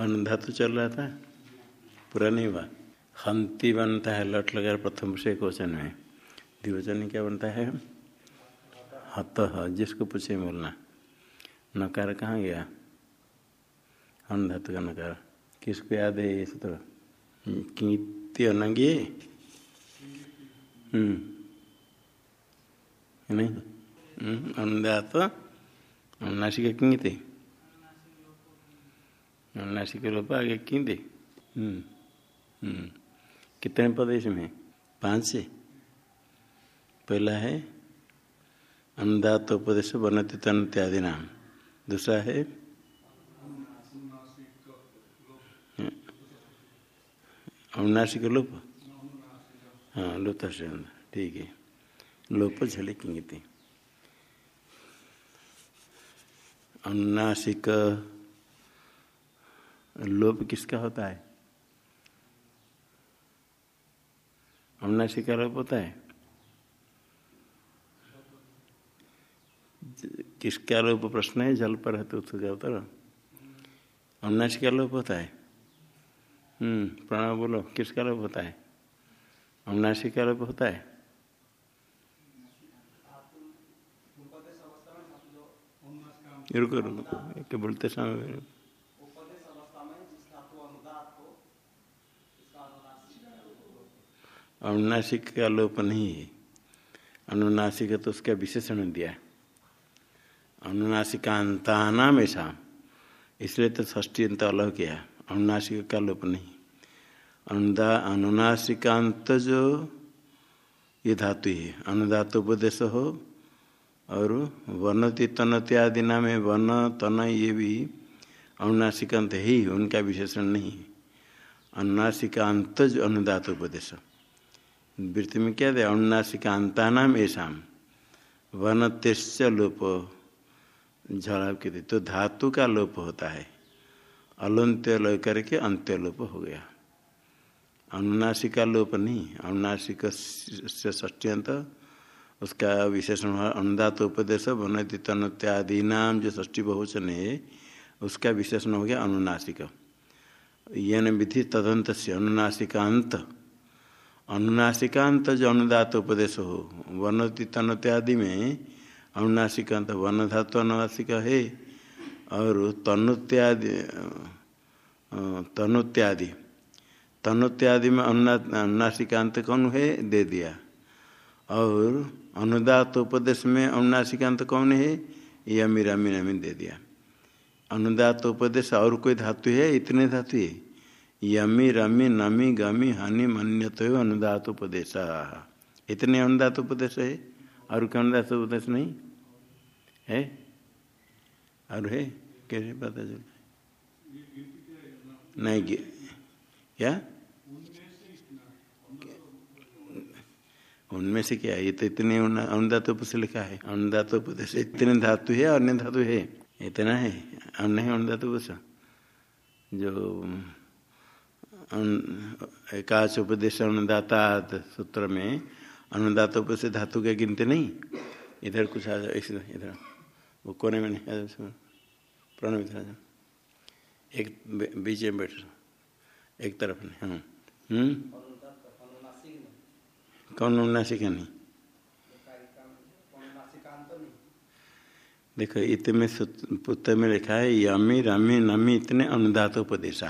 हन धातु चल रहा था। पूरा नहीं हुआ। हंती बनता है, लट लगा प्रथम से क्वेश्चन में। द्विवचन क्या बनता है? हत जिसको पूछे बोलना। नकार कहाँ गया? हन धातु का नकार। किसको याद है ये सूत्र? कीर्ति अनंगी? हम्म। नहीं? अनुदात अनुनासिक कीते अनुनासिक लोप आगे हम्म हम्म कितने पद इसमें पाँच से पहला है अनुदात उपदेश बनति तन इत्यादि नाम दूसरा है अनुनासिक लोप हाँ लोप ठीक है लोप झलिकेंगे थे अनुनासिक लोप किसका होता है? अनुनासिक का लोप होता है। किसका लोप प्रश्न है, जल पर है तो उसका उत्तर अनुनासिक का लोप होता है। हम्म प्रणव बोलो, किसका लोप होता है? अनुनासिक का लोप होता है। रुको रुको बोलते समय अनुनासिक का लोप नहीं है। अनुनासिक तो उसका विशेषण दिया अनुनासिकांता नाम ऐसा। इसलिए तो ष्टी अंत अलग किया। अनुनासिक का लोप नहीं। अनुदा अनुनासिकांत जो ये धातु है। अनुदात उपदेश हो और वनति तनति आदि नाम है वन, तन ये भी अनुनासिकांत ही उनका विशेषण नहीं अनुनासिकांत जो अनुदात उपदेश। वृत्ति में क्या दे अनुनासिकांता नाम ऐसा वन तेज लोप झड़ाव के तो धातु का लोप होता है। अलंत्य लय करके अंत्य लोप हो गया। अनुनासिका लोप नहीं अनुनासिक से ष्ट्यंत उसका विशेषण अनुदात उपदेश वनति तनुत्यादि नाम जो ष्टी बहुवचन है, उसका विशेषण हो गया अनुनासिक यन विधि तदंत से अनुनासिकांत अनुनासिकांत जो अनुदात उपदेश हो वनति तनुत्यादि में अनुनासिकांत वन धातु अनुनासिक है, और तनुत्यादि तनुत्यादि। तनुत्यादि में अनुनासिकांत कौन है? दे दिया। और अनुदात उपदेश में अनुनासिकांत कौन है? यमी रमी नमी दे दिया। अनुदात उपदेश और कोई धातु है? इतने धातु है। यमी रमी नमी गमी हनि मन्यत अनुदात उपदेश। इतने अनुदात उपदेश है? और क्या अनुदात उपदेश नहीं? है? और है? कैसे पता चलता नहीं, क्या? उनमें से क्या? ये तो इतने अनुदातोप से लिखा है। अनुदात से इतने धातु है अन्य धातु है। इतना है? अन्य है अनुदातोप जो एकाच उपदेश अनुदाता सूत्र में अनुदातोप से धातु के गिनते नहीं। इधर कुछ आ जाए इधर इधर। वो कोने में नहीं आ जाए प्रणव इधर एक बीच में बैठ एक तरफ़ नहीं हाँ। हम्म? कौन अनुनासिका नहीं? देखो, इतने पुत्र में लिखा है, यमी, रमी, नमी, इतने अनुदात उपदेश।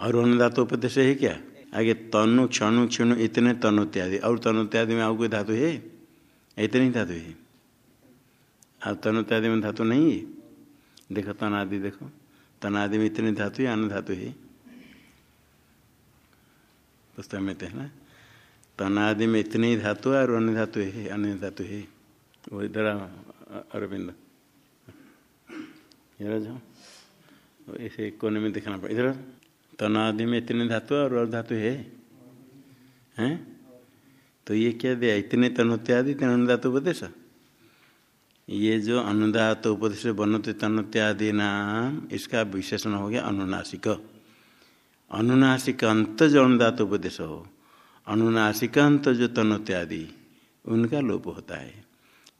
और अनुदात उपदेश है क्या? आगे तनु, क्षणु क्षणु, इतने तनुत्यादि और तनुत्यादि में और कोई धातु है? इतने ही धातु है। अब तनुत्यादि में धातु नहीं है? देखो, तनादि देखो। तनादि में इतने धातु है, अन्य धातु है। पुस्तक में तो है ना तनादि में इतने ही धातु है और अन्य धातु है, अन्य धातु है। वो इधर अरविंद। इधर जाओ। ऐसे कोने में दिखाना पड़े इधर तनादि में इतने धातु और और धातु है? हैं? तो ये क्या दिया? इतने तनुत्यादि इतने अनुदात उपदेश? ये जो अनुदात उपदेश बनते तनुत्यादि नाम, इसका विशेषण हो गया अनुनासिक। अनुनासिक अंत जो अनुदात उपदेश हो अनुनासिकांत जो तनुत्यादि, उनका लोप होता है।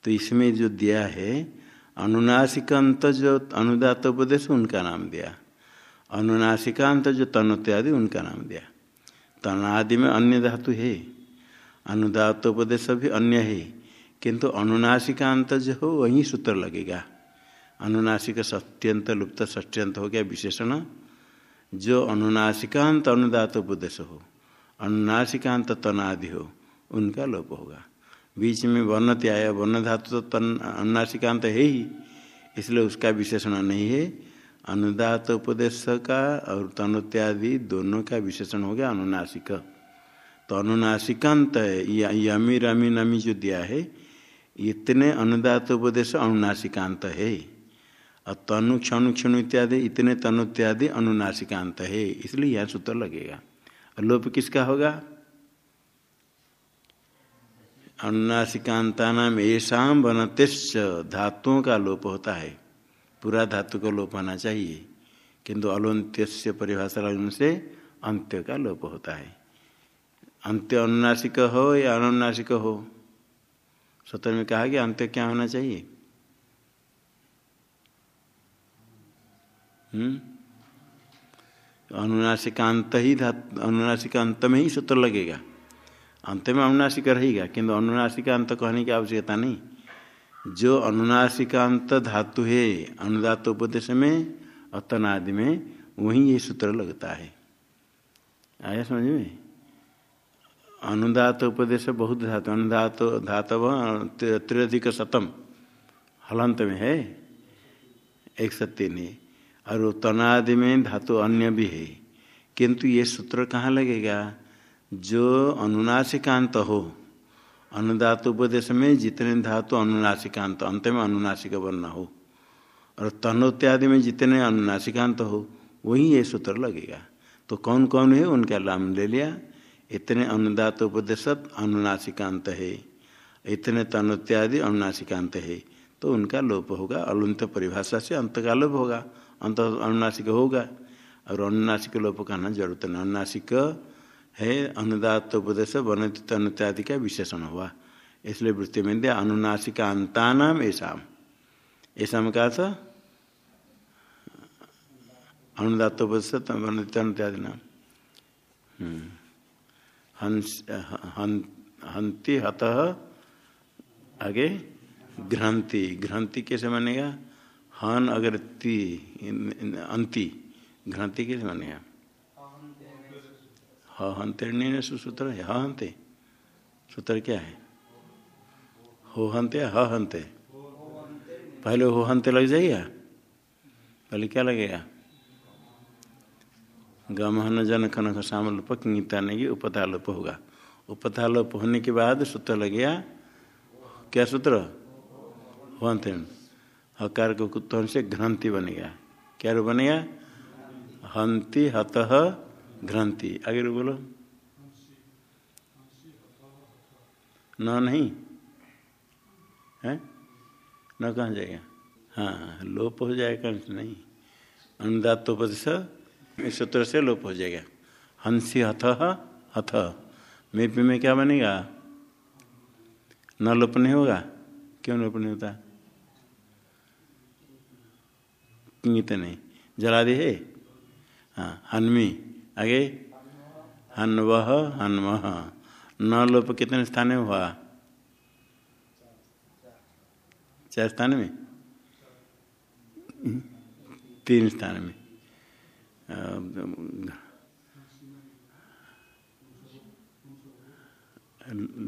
तो इसमें जो दिया है, अनुनासिक अंत जो अनुदात उपदेश, उनका नाम दिया। अनुनासिकांत जो तनुत्यादि, उनका नाम दिया। तनादि में अन्य धातु है। अनुदातोपदेश भी अन्य है। किंतु अनुनासिकांत जो हो, वहीं सूत्र लगेगा। अनुनासिक सत्यंत, लुप्त ष्ट्यंत हो गया विशेषण। जो अनुनासिकांत, अनुदातोपदेश हो, अनुनासिकांत तनादि हो, उनका लोप होगा। बीच में वर्ण त्याय वर्ण धातु तो तन, अनुनासिकांत है ही, इसलिए उसका विशेषण नहीं है। अनुदात उपदेश का और तनुत्यादि दोनों का विशेषण हो गया अनुनासिक। तो अनुनासिकांत यमी, रमी, नमी जो दिया है, इतने अनुदात उपदेश अनुनासिकांत है। और तनु, क्षणु, क्षण इत्यादि, इतने तनुत्यादि अनुनासिकांत है, इसलिए यह सूत्र लगेगा। और लोप किसका होगा? अनुनासिकांता नाम ऐसा बनतेश्च धातुओं का लोप होता है। पूरा धातु का लोप होना चाहिए। किंतु अलोन्त्य परिभाषा लगने से अंत्य का लोप होता है। अंत्य अनुनासिक हो या अनुनासिक हो? सत्र में कहा कि अंत्य क्या होना चाहिए? हम्म? अनुनासिकांत ही धातु, अनुनासिकांत में ही सूत्र लगेगा। अंत में अनुनासिक रहेगा, किंतु अनुनासिकांत कहने की आवश्यकता नहीं। जो अनुनासिकांत धातु है अनुदात उपदेश में, अतनादि में, वही ये सूत्र लगता है। आया समझ में? अनुदात उपदेश बहुत धातु, अनुदात, धातव त्रिधिक शतम, हलंत में है, एक सत्य नहीं और तनादि में धातु अन्य भी है। किंतु ये सूत्र कहाँ लगेगा? जो अनुनासिकांत हो अनुदात उपदेश में जितने धातु अनुनासिकांत अंत में अनुनासिक वर्ण हो। और तनोत्यादि में जितने अनुनासिकांत हो, वही ये सूत्र लगेगा। तो कौन कौन है? उनका नाम ले लिया। इतने अनुदात उपदेश अनुनासिकांत है। इतने तनोत्यादि अनुनासिकांत है। तो उनका लोप होगा। अलुंत परिभाषा से अंत का लोप होगा। अंत अनुनासिक होगा। और अनुनासिक लोप कहना ज़रूरत नहीं। अनुनासिक है अनुदात उपदेश वनतित अनुत्यादि का विशेषण हुआ। इसलिए वृत्ति में दिया अनुनासिका अंता नाम ऐसा ऐसा में कहा था अनुदात उपदेश वनतित अनुत्यादि नाम हंति, हत, आगे घ्रांति घ्रांति कैसे मानेगा? हन अगर ती अंति। घ्रांति कैसे बनेगा हंते सूत्र है हंते सूत्र क्या है? हो हंते ह हंते पहले हो हंते लग जाएगा? पहले क्या लगेगा? गमहन जन खन शाम लोप किंगता नहीं उपता लोप होगा। उपता लोप होने के बाद सूत्र लगेगा? क्या सूत्र? हंते हकार को कुत्तों से घ्रांति बनेगा। क्या रूप बनेगा? हंति, हत घ्रांति आगे बोलो। न नहीं? है? न कहाँ जाएगा? हाँ लोप हो जाएगा, नहीं। अनुदातोपदेश इस सूत्र से लोप हो जाएगा। हँसी हथ हथ। मेपी में क्या बनेगा? न लोप नहीं होगा? क्यों लोप नहीं होता? नहीं। जला दे है? हाँ हनमी। आगे? हनवह हनवह। न लोप कितने स्थान में हुआ? चार स्थान में? तीन स्थान में।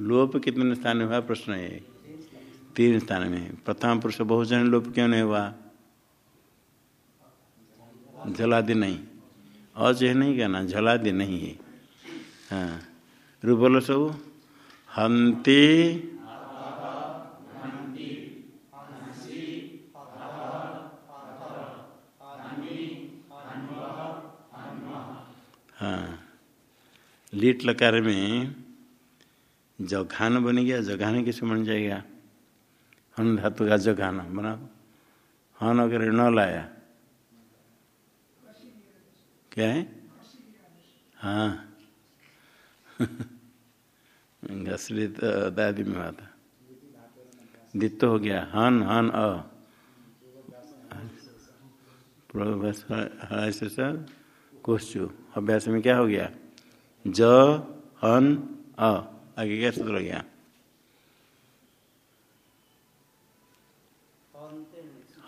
लोप कितने स्थान में हुआ? प्रश्न है तीन स्थान में। प्रथम पुरुष बहुजन लोप क्यों नहीं हुआ? जलादि नहीं। अजय नहीं कहना झलादि नहीं है। हाँ। रू बोलो सब। हंती हाँ। लीट लकार में जघान बन गया, जघान कैसे बन जाएगा? हन धातु का जघान, बना। हन अगर न लाया। क्या है? हाँ। घसली तो दादी में आता। दित्तो हो गया। हन हन, अ। कोश्चु अभ्यास में क्या हो गया? ज, हन, अ। आगे क्या सूत्र हो गया?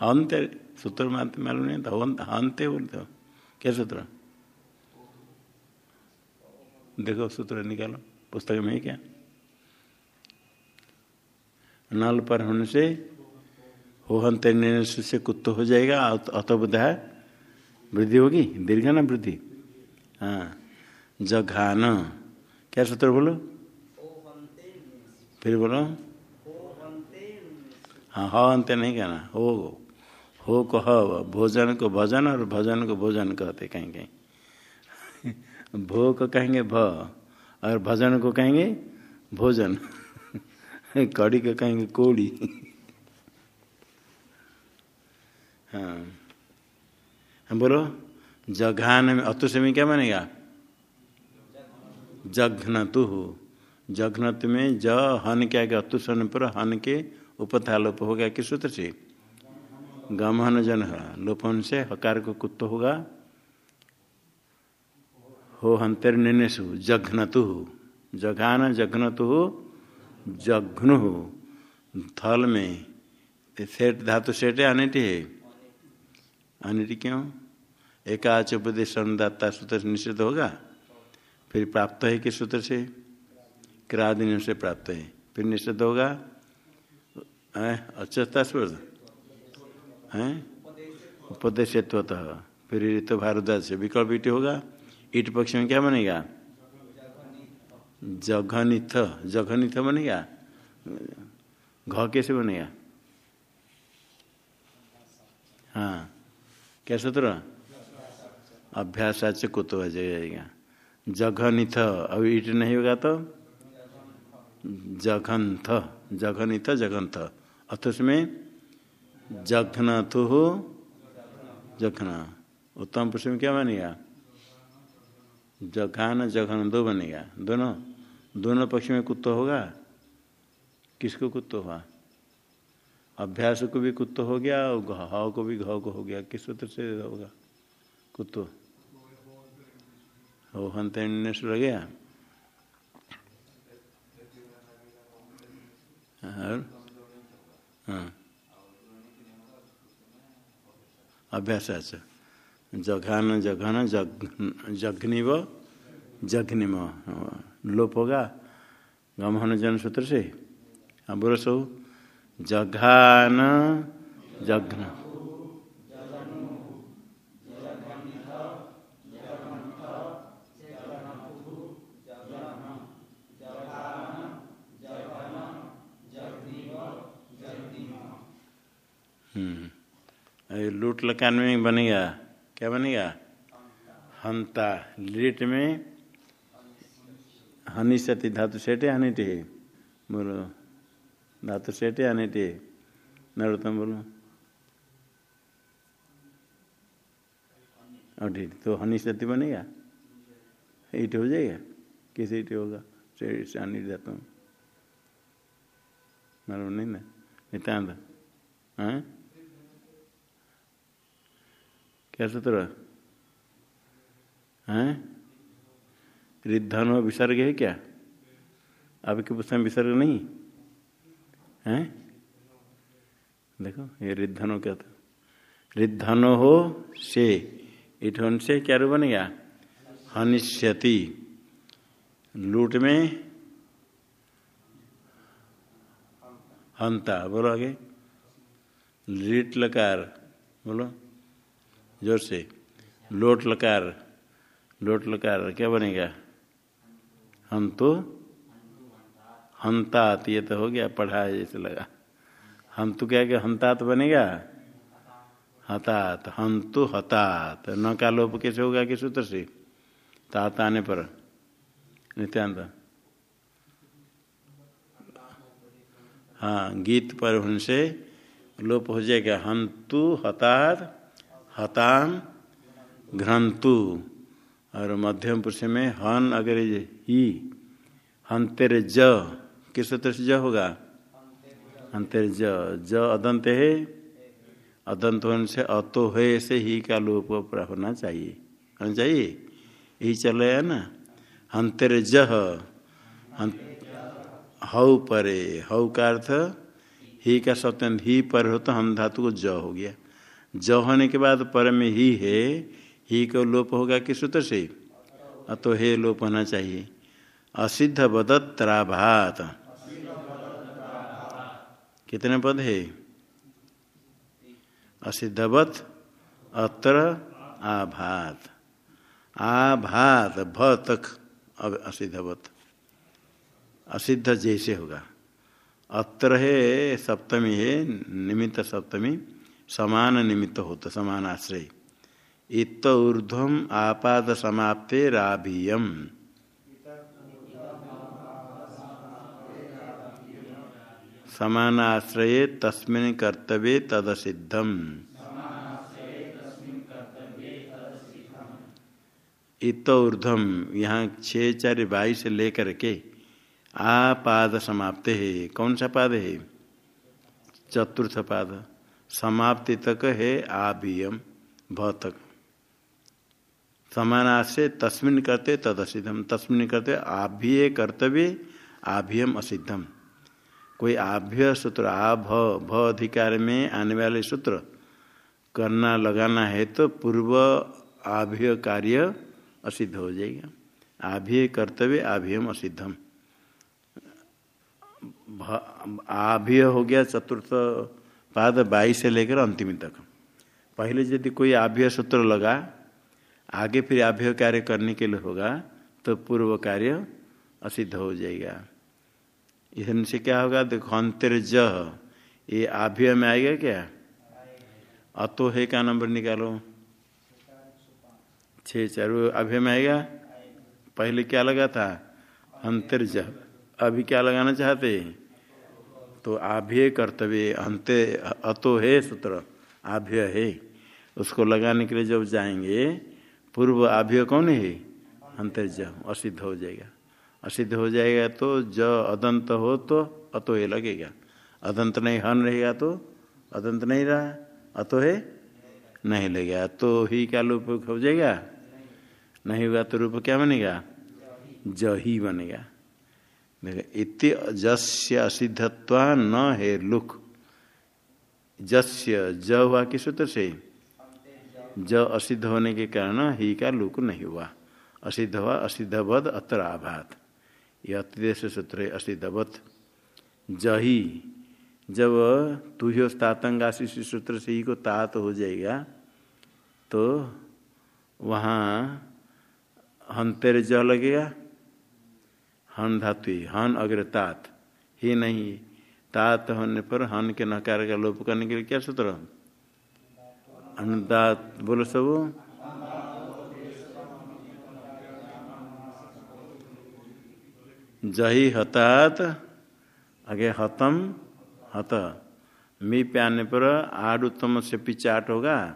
हंते। सूत्र मालूम नहीं था। हंते बोलते हो। क्या सूत्र? देखो, सूत्र निकालो। पुस्तक में ही क्या? नल पर होने से हो हंते से कुत्तो हो जाएगा अतबुद्ध है। वृद्धि होगी? दीर्घ ना वृद्धि? हाँ। जघान। क्या सूत्र बोलो? फिर बोलो। हाँ ह अंत्य नहीं कहना। हो हो को भोजन को भजन और भजन को भोजन कहते कहीं कहीं। भो को कहेंगे भ, और भजन को कहेंगे भोजन। कड़ी को कहेंगे कोड़ी। हाँ। हम बोलो, जघान में अतुष में क्या बनेगा? जघनतु। जघनत में ज, हन क्या गया अतुषण पर हन के उपथा लोप हो गया किस सूत्र से? गमहन जन लोपन से हकार को कुत्त होगा। हो हंतर निनेशु जघनतु जघान जघनतु जघ्नु थल में सेठ, धातु सेठ अनिट है। अनिट क्यों? एकाच उपदेश अनुदाता सूत्र से निषिद्ध होगा? फिर प्राप्त है किस सूत्र से? क्रादिन से प्राप्त है। फिर निषिद्ध होगा? अच्छा स्वर्ध है? उपदेशत्वतः। फिर ऋत भारद्वाज से विकल्प होगा। ईट पक्ष में क्या बनेगा? जघनिथ जघनिथ बनेगा? घ कैसे बनेगा? हाँ। क्या सूत्र? अभ्यास से कुतो आ जाएगा। जघनिथ अब ईट नहीं होगा तो? जघनथ, जघनिथ, जघनथ। अथस में जघनथु हो जघना। उत्तम पुरुष में क्या बनेगा? जघान जघन दो बनेगा। दोनों दोनों पक्ष में कुत्तो होगा? किसको कुत्तो हुआ अभ्यास को भी कुत्तो हो गया और घाव को भी घाव को हो गया। किस सूत्र से होगा? कुत्तो। हो हंत लग गया। और? हाँ। अभ्यास अच्छा। जघान, जघन जग जघनिव, जघनिम। लोप होगा गमहन जन सूत्र से। हाँ बोलो सो, जघान, जघ्न। लूट लकान में बनेगा। क्या बनेगा? हंता। लिट में हनी सती, धातु सेटे हनीटे है बोलो। धातु सेटे हनीटे नरोत्तम बोलो। अढ़ी तो हनी सती बनेगा? ईट हो जाएगा? किस ईट होगा? शानी धातु। मालूम नहीं ना? नितान्त। हाँ? क्या सूत्र हैं? रिद्धन विसर्ग है क्या? आपके पुस्तक में विसर्ग नहीं? है? देखो, ये रिद्धनो क्या था? रिद्धनो हो से, इठन से क्या रूप बनेगा हनिष्यति। लूट में हंता, बोलो आगे। लिट लकार बोलो। ज़ोर से। लोट लकार लोट लकार, क्या बनेगा? हम तो हंतात, ये तो हो गया पढ़ा है जैसे लगा। हम तो क्या क्या, हंतात बनेगा? हतात हम तो हतात। न का लोप कैसे होगा किस सूत्र से? तात आने पर। नित्यांत हाँ गीत पर उनसे लोप हो जाएगा। हंतु, हतात हताम घ्रंतु, और मध्यम पुरुष में हन अगर ही, हंतेर ज, किस सूत्र से ज होगा? हंतेर ज ज अदंत है, अदंत होने से अतो है से ही का लोप होना चाहिए। होना चाहिए? यही चल रहा है ना? हंतर जह हऊ परे, हऊ का अर्थ, ही का सत्य ही पर हो तो हम धातु को ज हो गया। ज होने के बाद पर में ही है, ही को लोप होगा किस सूत्र से? अतो हे लोप होना चाहिए। असिद्ध बदत्राभात कितने पद है? असिद्धवत अत्र, आभात। आभात भ तक असिद्धवत असिद्ध जैसे होगा। अत्र है सप्तमी है, निमित्त सप्तमी। समान निमित्त होता समान आश्रय इत ऊर्ध्व आपाद समाप्ते राभियम। समान आश्रय तस्मिन कर्तव्य तदसिद्धम। इत ऊर्धम यहाँ छः चार बाईस लेकर के आपाद समाप्त है। कौन सा पाद है? चतुर्थ पाद। समाप्ति तक है आभियम भ तक समान से तस्मिन करते तद असिद्धम तस्मिन करते आभ्य कर्तव्य आभियम असिद्धम कोई आभ्य सूत्र आ, भ भ अधिकार में आने वाले सूत्र करना लगाना है तो पूर्व आभ्य कार्य असिद्ध हो जाएगा। आभ्य कर्तव्य आभ्यम असिद्धम आभ्य हो गया चतुर्थ पाद बाईस से लेकर अंतिम तक। पहले यदि कोई आभ्य सूत्र लगा, आगे फिर आभ्य कार्य करने के लिए होगा तो पूर्व कार्य असिद्ध हो जाएगा। इनसे क्या होगा? देखो अंतर ज ये आभ्य में आएगा क्या? अतो है का नंबर निकालो। छः चार अभ्य में आएगा? पहले क्या लगा था? अंतर ज अभी क्या लगाना चाहते तो आभ्य कर्तव्य अंत अतो है सूत्र, आभ्य है। उसको लगाने के लिए जब जाएँगे, पूर्व आभ्य कौन है? अंतर्ज असिद्ध हो जाएगा। असिद्ध हो जाएगा तो ज अदंत हो तो अतो ये लगेगा। अदंत नहीं, हन रहेगा तो अदंत नहीं रहा। अतो है नहीं लगेगा। तो ही क्या रूप हो जाएगा? नहीं होगा तो रूप क्या बनेगा? ज ही बनेगा। इति जस्य असिद्धत्वा न है लुक। जस्य, ज हुआ किस सूत्र से? ज असिद्ध होने के कारण ही का लुक नहीं हुआ। असिद्ध हुआ, असिद्धवद अत्र आभात यह अतिदेश सूत्र है, असिद्धवत। जही जब तुह्यो तातंगाशी सूत्र से ही को तात हो जाएगा तो वहाँ हंतेर ज लगेगा हन धातु हन अग्र तात। ही नहीं, तात होने पर हन के नकार का लोप करने के लिए क्या सूत्र अनुदात बोलो सब। जही हतात, आगे हतम, हत। मी पे आने पर आड उत्तम से पीछे आठ होगा।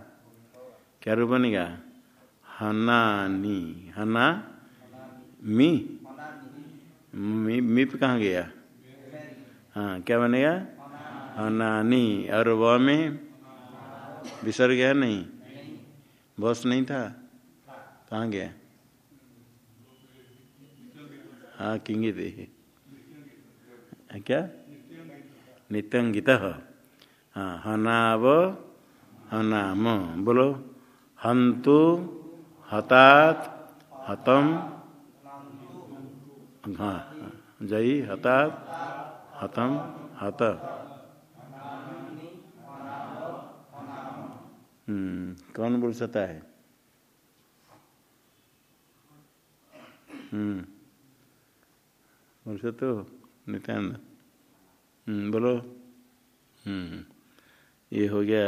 क्या रूप बनेगा? हनानी, हना, मी। मी मी कहाँ गया? हाँ क्या बनेगा? हनानी और व में विसर्ग गया नहीं? बस नहीं था? कहाँ गया? हाँ किंगित क्या? नित्यंगित। हाँ हनाव, हनाम। बोलो। हंतु, हतात, हतम। हाँ जई हतात हतम, हत। हम्म कौन बोल सकता है? हम्म बोल सकते हो, नित्यानंद? हम्म बोलो। ये हो गया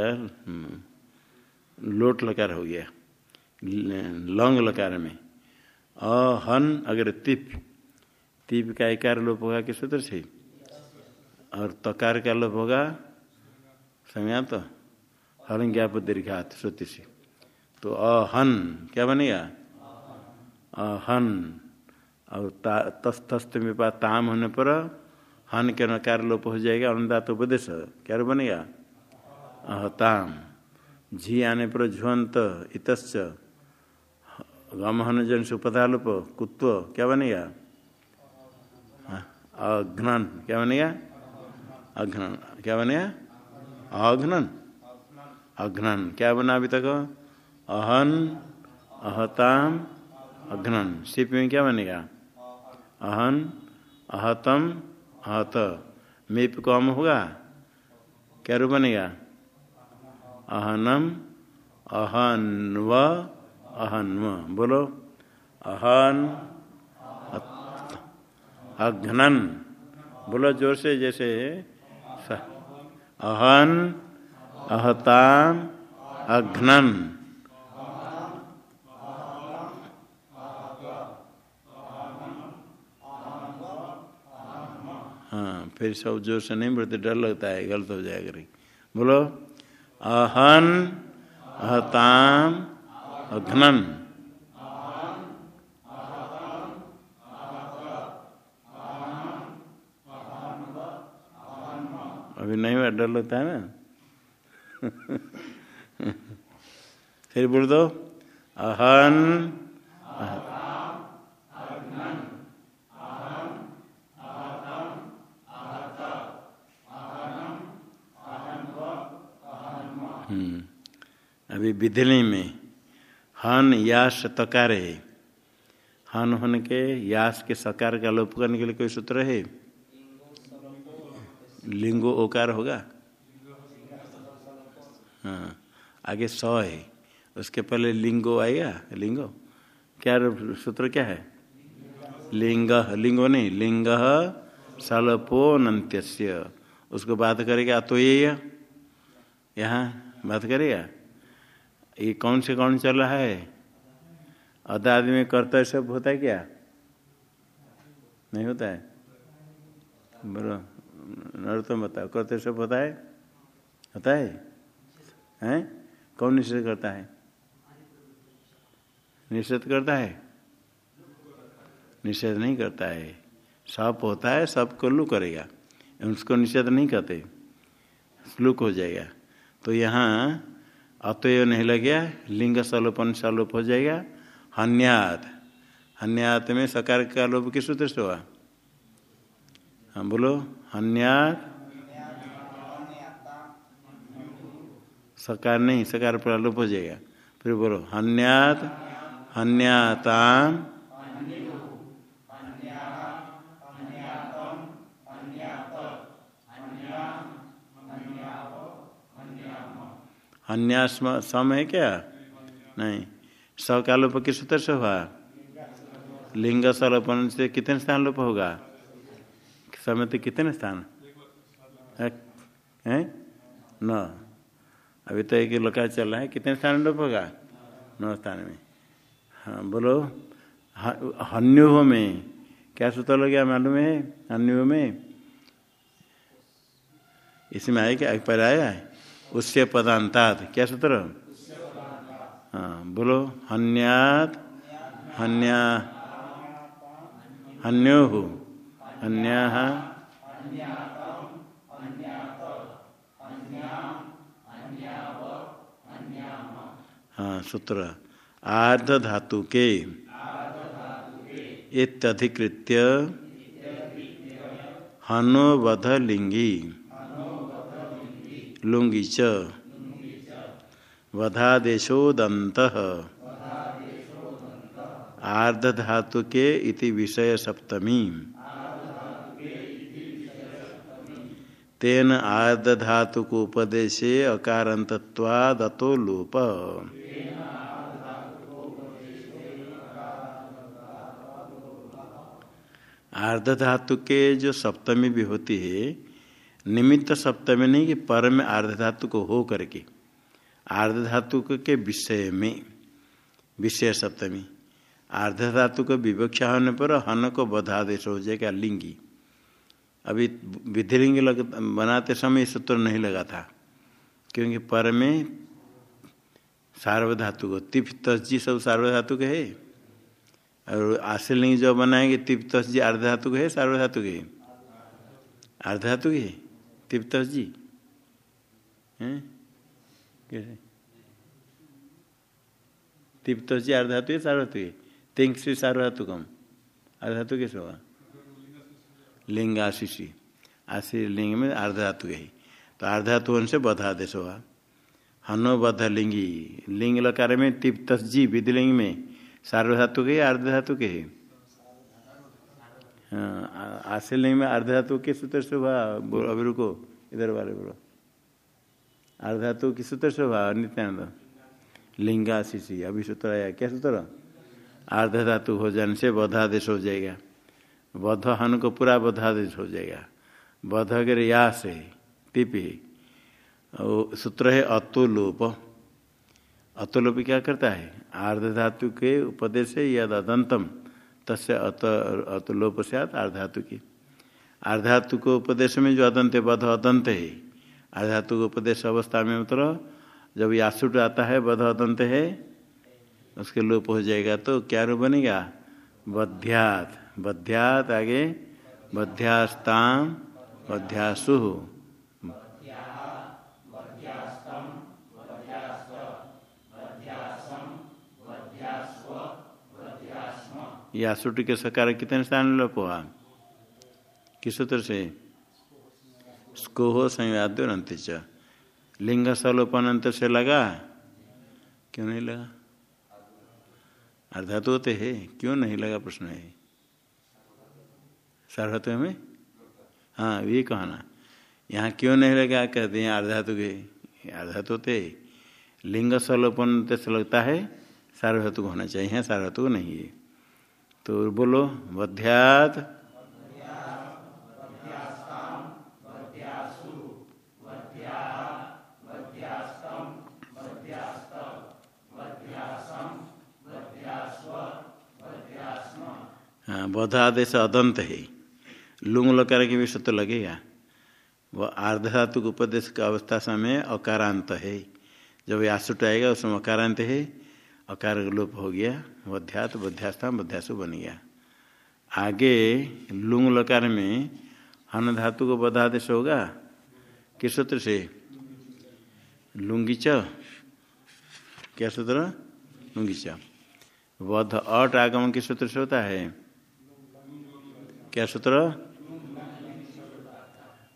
लोट लकार हो गया, लौंग लकार में। अहन अगर तिप तिप का एकार लोप होगा किस सूत्र से और तकार का लोप होगा समय तो? हरण दीर्घात, श्रुति से। तो अहन, क्या बनेगा? अहन। और तस्त में पास ताम होने पर हन के नकार लोप हो जाएगा अनुदात उपदेश क्या बनेगा? अहताम झी आने पर झुअंत इतश्च गमहन जन से उपधालुप कुत्व, क्या बनेगा? अघ्नन, क्या बनेगा? अघ्नन, क्या बनेगा? अघ्नन। अघ्नन, क्या बना अभी तक? अहन, अहताम, अघ्नन। सिप में क्या बनेगा? अहन, अहतम, अहत। मेप कम होगा? क्या रूप बनेगा? अहनम, अहन्व अहन्व बोलो। अहन अघ्नन। बोलो ज़ोर से जैसे अहन अहताम अघ्नन। हाँ फिर सब ज़ोर से नहीं बोलते, डर लगता है, गलत हो जाएगा बोलो, अहन अहताम अघ्नन। अभी नहीं हुआ, डर लगता है ना? फिर बोल दो अहन अभी विधिली में, हन यास तकार है हन हन के, यास के सकार का लोप करने के लिए कोई सूत्र है? लिंगो ओकार होगा? हाँ आगे स है। उसके पहले लिंगो आएगा? लिंगो? क्या सूत्र क्या है? लिंग, लिंगो नहीं, लिंग सलपो नंत्यस्य उसको बात करेगा तो ये यहाँ बात करेगा? ये कौन से कौन चल रहा है? अध आदमी में कर्तव्य सब होता है क्या? नहीं होता है? बोलो। नरोत्तम बताओ कर्तव्य सब होता है होता है? हैं कौन निषेध करता है? निषेध करता है? निषेध नहीं करता है। सब होता है सबको लू करेगा। उसको निषेध नहीं करते। स्लुक हो जाएगा। तो यहाँ अतएव नहीं लग गया लिंग सलोपन सलोप हो जाएगा। हन्यात। हन्यात में सकार का लोप किस सूत्र से हुआ? हाँ बोलो। हन्यात सकार नहीं सकार पर लोप हो जाएगा। फिर बोलो हन्यात हन्याताम सम है क्या? नहीं। स का लोप किस सूत्र से हुआ? लिंग सलोपन से कितने स्थान लोप होगा? समय तो कितने स्थान है न अभी तो एक लोका चल रहा है कितने स्थान लोप होगा नौ स्थान में हाँ बोलो हन्युह में क्या सूत्र लग गया मालूम है हन्युह में इसमें आए क्या पर आया है उससे पदांतात क्या सूत्र हाँ बोलो हन्यात हन्या हन्यो हन्या हाँ सूत्र आर्ध धातु के इत्यधिकृत्य हनोवध लिंगी लुंगी च वधादेशोदंत आर्ध धातु के इति विषय सप्तमी तेन आर्ध धातु को उपदेशे अकारांतत्वादतो लोप। आर्ध धातु के जो सप्तमी भी होती है, निमित्त सप्तमी नहीं कि पर में आर्ध धातु को हो करके आर्ध धातु के विषय में, विषय सप्तमी। आर्ध धातु को विवक्षा होने पर हन को बधादेश हो जाएगा लिंगी। अभी विधिलिंग लग, बनाते समय सूत्र नहीं लगा था, क्योंकि पर में सार्वधातु को तिप तस्जी सब सार्वधातु के है, और आशीलिंग जो बनाएँगे तिप तस्जी अर्धातु के है, सार्वधातु के अर्धातु के तिप्तस जी हैं? कैसे? तिप्त जी अर्धातु है सार्वधातु है तिंग से सार्वधातु कम। अर्धातु कैसे होगा? लिंग आशीषी। आशी लिंग में अर्धातु है। तो अर्धातु से बधादेश होगा। हनो बध लिंगी। लिंग लकार में तिप्त जी विधिलिंग में सार्वधातु के अर्धातु के है? आशीलिंग में अर्धातु के सूत्र से हुआ अभी रुको, इधर वाले बोलो। अर्धातु की सूत्र से हुआ नित्यानंद। लिंगाशीषी अभी सूत्र आया, क्या सूत्र? अर्ध धातु हो जाने से बधादेश हो जाएगा। बध हन को पूरा बधादेश हो जाएगा। बध अगर या से तिपी सूत्र है अतुलोप। अतुलोप क्या करता है? आर्ध धातु के उपदेश यद अदंतम तस्य अत, अतुलोप से आर्धातु की। आर्धातु को उपदेश में जो अदंत बध अदंत है। आर्धातु को उपदेश अवस्था में मतलब जब यासुट आता है, बध अदंत है, उसके लोप हो जाएगा तो क्या रूप बनेगा? बध्यात। बध्यात आगे बध्यास्ताम बध्यासु। यासुट के सकार कितने स्थान लोप हुआ किस सूत्र से? स्कोह संवाद्य अंत लिंग सलोपन अंत से लगा? क्यों नहीं लगा? अर्धातु होते है, क्यों नहीं लगा प्रश्न है? सार्वत्व में? हाँ ये कहना। यहाँ क्यों नहीं लगा कहते हैं अर्धातु के अर्धातु होते लिंग सलोपन से लगता है सार्वधातु होना चाहिए। सार्वधातु नहीं है। तो बोलो बध्यात हाँ बध आदेश अदंत है। लुंग लकार के भी सत्य लगेगा वह आर्धातु उपदेश का अवस्था समय अकारांत है। जब आसुट आएगा उसमें अकारांत है। अकार लोप हो गया। बध्यात बध्यास्था बध्यासु बन गया। आगे लुंग लकार में हन धातु को बधादेश होगा। किस सूत्र से? लुंगीच। क्या सूत्र? लुंगीच। वध अट आगमन किस सूत्र से होता है? क्या सूत्र?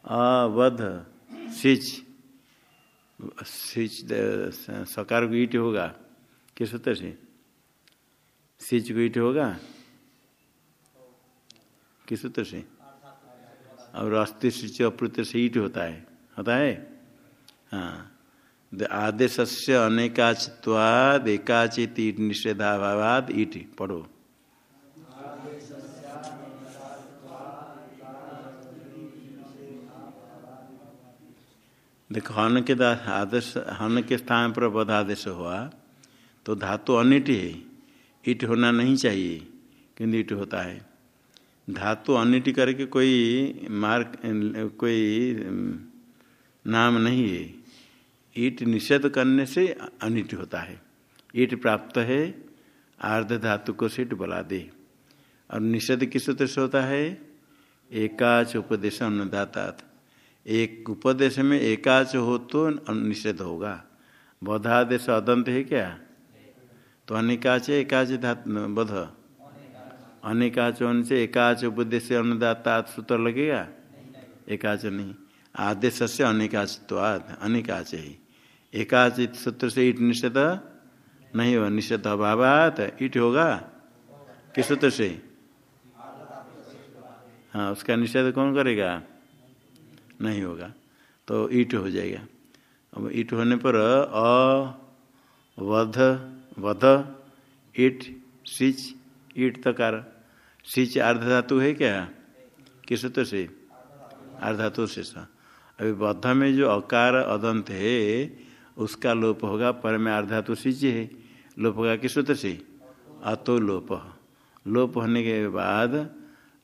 अवध सिच। सिच सकार को ईट होगा। किस सूत्र से? सिच को ईट होगा। किस सूत्र से? और अस्थि सिच अप्रत्य से ईट होता है होता है? हाँ। आदेश से अनेकाचित्वाद एकाचित ईट, निषेधाभावाद ईट, पढ़ो। देखो, हन के आदेश, हन के स्थान पर बध आदेश हुआ तो धातु अनिट है। ईट होना नहीं चाहिए, किंतु ईट होता है। धातु अनिट करके कोई मार्क कोई नाम नहीं है। ईट निषेध करने से अनिट होता है। ईट प्राप्त है, आर्ध धातु को सीट बला दे। और निषेध किस सूत्र से होता है? एकाच उपदेश अन्नदाता एक उपदेश में एकाच हो तो निषेध होगा। बधादेश अदंत है क्या? तो अनिकाच, एकाच बध अनिकाच से एकाच उपदेश अन्नदाता सूत्र लगेगा? एकाच नहीं। आदेश से अनिकाच तो आद, अनिकाच ही। एकाच सूत्र से ईट निषेध नहीं हो निषेध अभावात ईट होगा? किस सूत्र से? हाँ उसका निषेध कौन करेगा? नहीं होगा तो ईट हो जाएगा। अब ईट होने पर अ, वध वध, ईट, सिच, ईट तकार सिच अर्ध धातु है क्या? किस सूत्र से? अर्धातु से सा। अभी बद्ध में जो अकार अदंत है, उसका लोप होगा, पर में अर्धातु सिच है। लोप होगा किस सूत्र से? अतो लोप लोप होने के बाद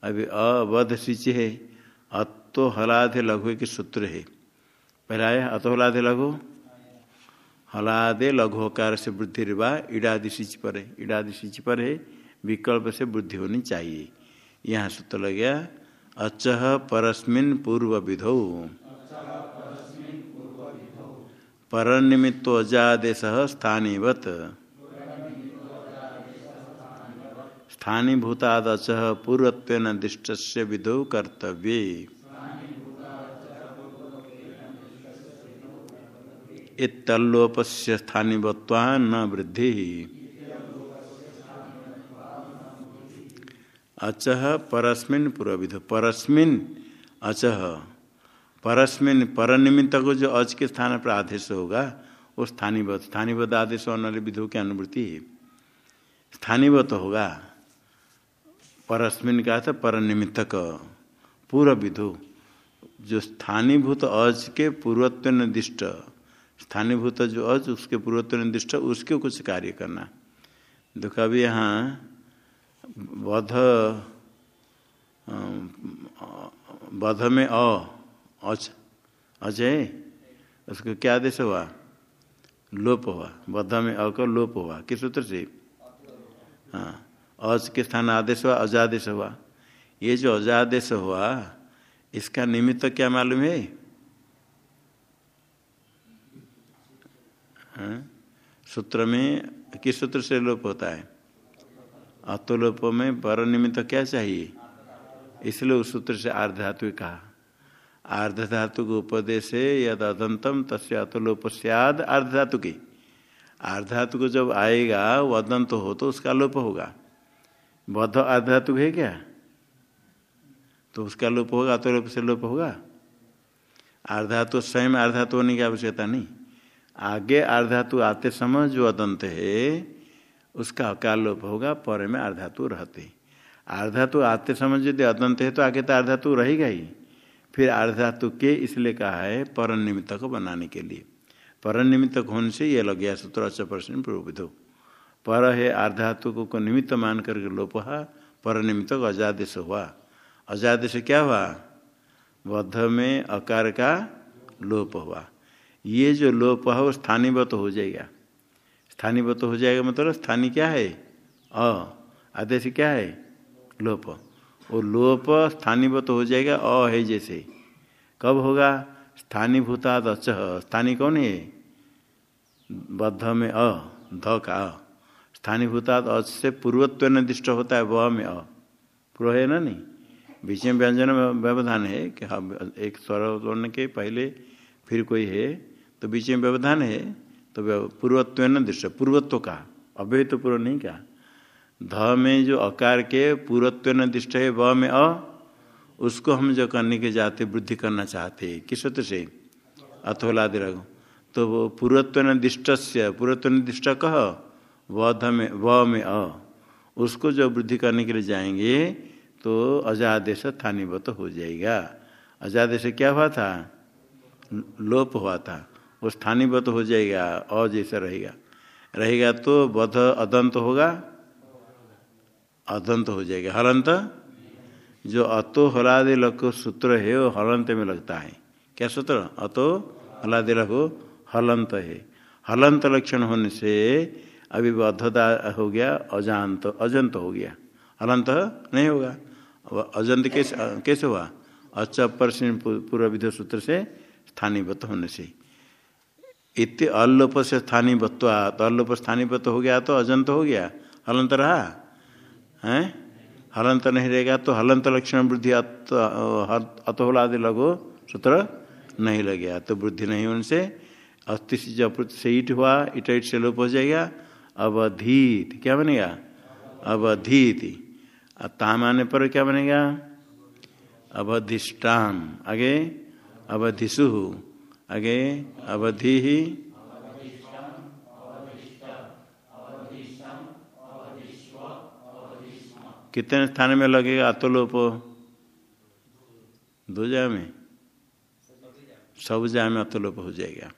अभी अवध सिच है। अतो हलाधे लघु के सूत्र है। पहला है, अतो हलाधे लघु। हलादे लघुकार से वृद्धि रिवा, इडादि सिच पर है। इडादि सिच पर है, विकल्प से वृद्धि होनी चाहिए। यहाँ सूत्र लग गया, अचह परस्मिन पूर्व विधो। पर निमित्त अजादेश स्थानीवत स्थानी भूताद अच पूर्वत्व दिष्ट से विधो कर्तव्य। इतल्लोप से स्थानीवत्वा न वृद्धि। अचह परस्मिन पूर्वविध परस्मिन अचह परस्मिन पर निमित्त को जो अच के स्थान पर आदेश होगा। वो स्थानीवत स्थानीवत आदेश होने विधु की अनुभूति स्थानीवत होगा। परस्मिन का था पर निमित्तक पूर्व विधु जो स्थानीभूत अज के पूर्वत्व निर्दिष्ट स्थानीभूत जो अज उसके पूर्वत्व निर्दिष्ट उसके कुछ कार्य करना। देखो अभी यहाँ बध बध में अ अच अजय, उसको क्या आदेश हुआ? लोप हुआ। बद्ध में अ का लोप हुआ। किस सूत्र से? हाँ। अज के स्थान आदेश हुआ? अजादेश हुआ। ये जो अजादेश हुआ, इसका निमित्त क्या मालूम है? हाँ? सूत्र में, किस सूत्र से लोप होता है? अतुलोप में पर निमित्त क्या चाहिए? इसलिए उस सूत्र से आर्धातु कहा। आर्ध धातु के उपदेश यद अदंतम तस्य अतलोप सियाद आर्ध धातु की। आर्ध धातु को जब आएगा, वो अदंत हो तो उसका लोप होगा। आर्ध धातु है क्या? तो उसका लोप होगा अतोलोप से लोप होगा। आर्धातु स्वयं आर्धातु होने की आवश्यकता नहीं। आगे आर्धातु आते समय जो अदंत है, उसका अकाल लोप होगा? पर में आर्धातु रहते। आर्धातु आते समय यदि अदंत है तो आगे तो आर्धातु रहेगा ही। फिर आर्धातु के इसलिए कहा है पर निमित्त को बनाने के लिए। पर निमित्त होने से यह लग गया सूत्र अच्छा प्रश्न प्रभुविधो पर है आर्धातु को निमित्त मान करके लोप पर निमित्त को अजादेश हुआ। अजादेश क्या हुआ? बद्ध में अकार का लोप हुआ। ये जो लोप है वो स्थानीवत हो जाएगा। स्थानीवत हो जाएगा मतलब स्थानीय क्या है? अ। आदेश क्या है? लोप। वो लोप स्थानीवत हो जाएगा, अ है जैसे। कब होगा? स्थानीय भूताद अच स्थानीय कौन है? बद्ध में अ, ध का अ। स्थानीय अच से पूर्वत्व निर्दिष्ट होता है, वह में अ। पूर्व है ना नहीं? बीच में व्यंजन व्यवधान है कि हाँ एक स्वर के पहले फिर कोई है तो बीच में व्यवधान है तो पूर्वत्व निर्दिष्ट पूर्वत्व का। अव्यय तो पूर्व नहीं क्या? ध में जो अकार के पूर्वत्व निर्दिष्ट है, वह में अ, उसको हम जो करने के जाते, वृद्धि करना चाहते किस सूत्र से? अथोलादि तो वो पूर्वत्व निर्दिष्ट से पूर्वत्व निर्दिष्ट कह। वध में व में अ, उसको जो वृद्धि करने के लिए जाएँगे तो अजादेश स्थानीवत हो जाएगा। अजादेश क्या हुआ था? लोप हुआ था। वो स्थानीवत हो जाएगा, अ जैसा रहेगा। रहेगा तो बध अदंत होगा। अदंत हो जाएगा। हलंत जो अतो हलादि लको सूत्र है, वो हलंत में लगता है। क्या सूत्र? अतो हलादि लको हलंत है। हलंत लक्षण होने से अभी बद्धता हो गया, अजांत, अजंत हो गया। हलंत नहीं होगा। अजंत कैसे कैसे हुआ? अच्छा परसिन पूर्व विध सूत्र से स्थानीयवत होने से। इतने अल्लोप से स्थानीयवत्व तो अल्लोप स्थानीयवत्व हो गया तो अजंत हो गया। हलंत रहा? हैं? हलंत नहीं रहेगा तो हलंत लक्षण वृद्धि अतोलादि लगो सूत्र नहीं लग गया तो वृद्धि नहीं होने से अस्थि से ईट हुआ इट से लोप हो जाएगा। अवधीत। क्या बनेगा? अवधीत। ताम आने पर क्या बनेगा? अवधिष्टाम आगे अवधिशु आगे, अवधि। ही कितने स्थान में लगेगा अतोलोप? दो जा में। सब जा में अतुलोप हो जाएगा।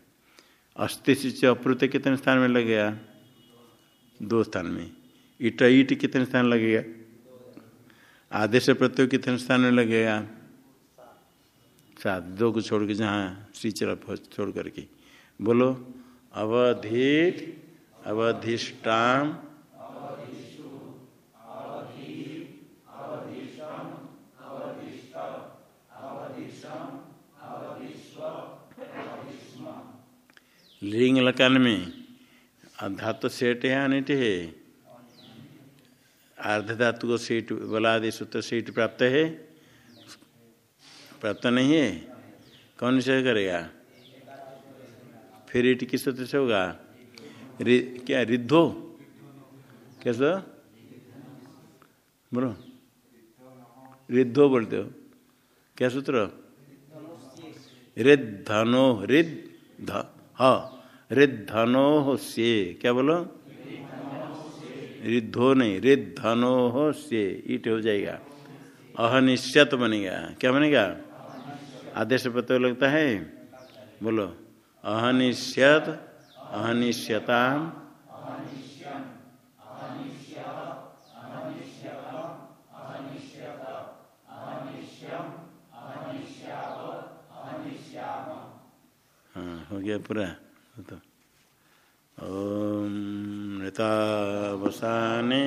अस्थि से अप्रुत कितने स्थान में लगेगा? दो स्थान में। ईट ईट कितने स्थान लगेगा? आदेश प्रत्यय कितने स्थान में लगेगा? सात। दो को छोड़ के जहाँ श्रीचर छोड़ करके। बोलो, अवधित अवधिष्टाम लिंग लकान में। धातु सेठ है अनिट है अर्ध धातु को सीट बलादि सूत्र सीट प्राप्त है प्राप्त नहीं है कौन से करेगा फिर ईट किस सूत्र से होगा क्या रिद्धो कैसा बोलो रिद्धो बोलते हो क्या सूत्र रिद्धनो रिद्ध रिद्धनो से। क्या बोलो? रिद्धो नहीं, रिद्धनो से। ईट हो जाएगा। अहनिश्यत बनेगा। क्या बनेगा? आदेश पत्र लगता है? बोलो। अहनिश्यत अहनिश्यता हाँ हो गया पूरा। ओम नृतावसाने